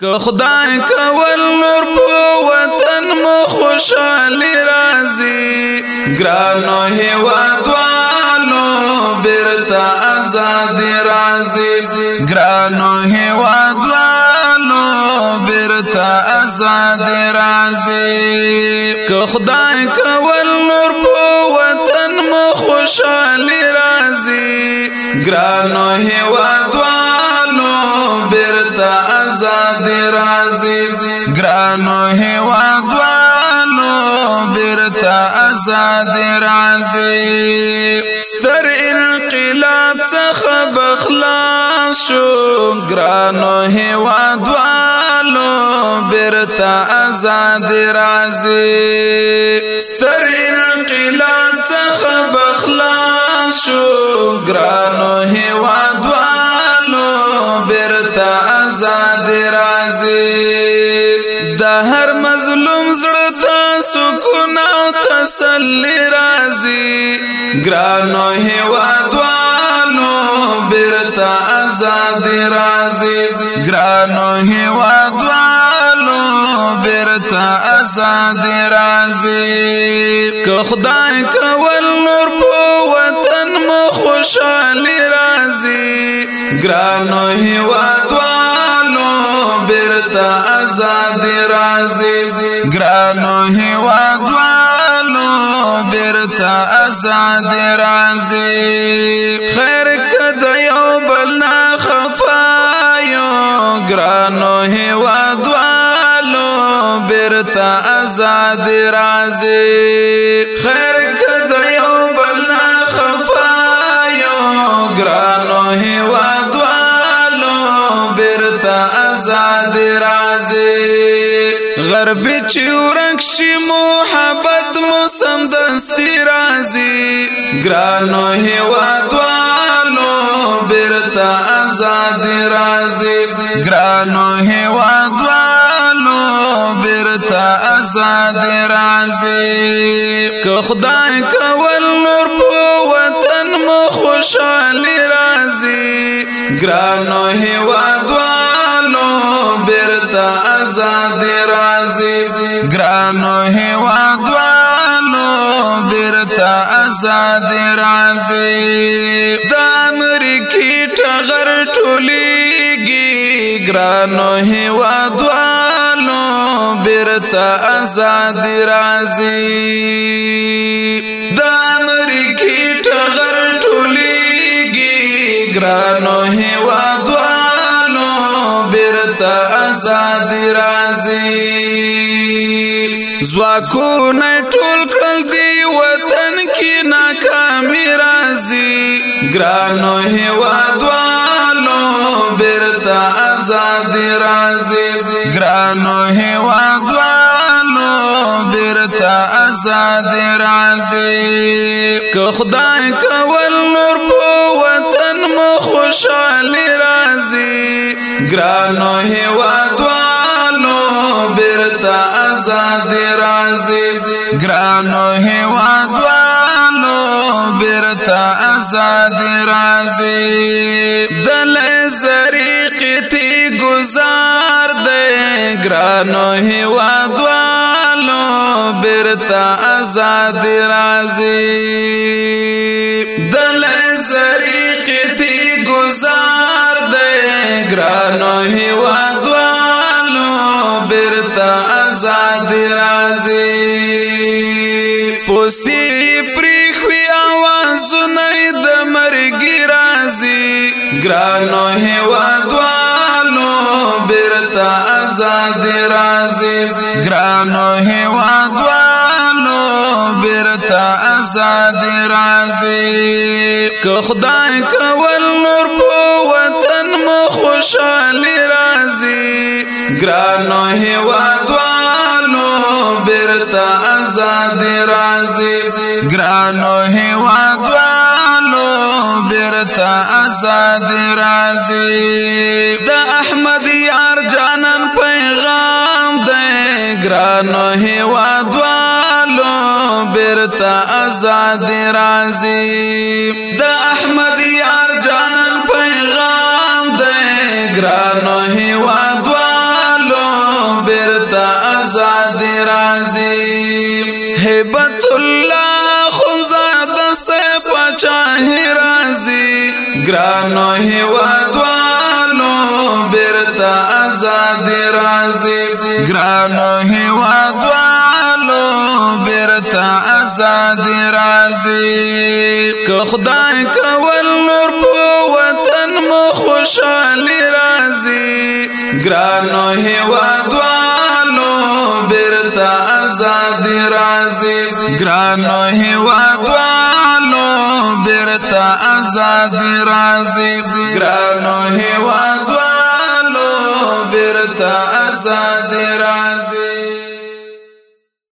که خدای کول نور په وطن مو خوشحالي راځي ګرانو هیوادوالو بیرته ازادي راځي ګرانو هیوادوالو بیرته ازادي راځي که خدای کول نور په وطن مو خوشحالي راځي ګرانو هیوادوالو دی رازی گرانو هیوادوالو برتا ازاد رازی ستر انقلاب څخه بخلاص شو گرانو هیوادوالو برتا ازاد رازی ستر انقلاب څخه بخلاص شو گرانو تسلی رازی گرانو هیوادوالو برتا ازادی رازی گرانو هیوادوالو برتا ازادی رازی که خدای کول نور په وطن مو خوشحالی رازی گرانو هیوادوالو برتا ازادی رازی گرانو هیوادوالو بیرتا ازاد رازی خیر کد یو بلنا خفایو گرانو ازاد رازی خیر کد یو بلنا خفایو گرانو هیوادوالو برتا ازاد رازی تر بچ ورکش محبت مو سم دستی رازی گرانو هیوادوالو برتا آزاد رازی گرانو هیوادوالو برتا آزاد رازی که خدای کول نور په وطن مو خوشحالي رازی گرانو هیوادوالو برتا آزاد رازی گرانو هیوادوالو بیرتا ازاد رازی دا امریکی ٹغر ٹولیگی گرانو هیوادوالو بیرتا ازاد رازی دا امریکی ٹغر ٹولیگی گرانو هیوادوالو بیرتا ازاد رازی ځواکونه ټول کړل دی وطن کې ناکامي راځي ګرانو هیوادوالو بیرته ازادي راځي ګرانو هیوادوالو بیرته ازادي راځي که خدای کول نور په وطن مو خوشحالي راځي ګرانو هیوادوالو گرانو هیوادوالو برتا ازاد رازی دل زریقتی گزار دی گرانو هیوادوالو برتا ازاد رازی گرانو هیوادوالو برتا آزاد رازی گرانو هیوادوالو برتا آزاد رازی که خدای کول نور په وطن مو خوشحالي رازی گرانو هیوادوالو برتا آزاد رازی گرانو هیوادوالو آزاد رازی دا احمد یار جانان پیغام دے گرانو هیوادوالو برتا آزاد رازی دا احمد یار جانان پیغام دے گرانو هیوادوالو برتا آزاد رازی هبت الله خنزاد سے پچاہی رازی گرانو هیوادوالو برتا آزاد رازی گرانو هیوادوالو برتا آزاد رازی که خدای کول نور پو وطن مو خوشحالي رازی گرانو هیوادوالو برتا آزاد رازی گرانو هیوادوالو بیرتا ازادی رازی گرانو هیوادوالو بیرتا ازادی رازی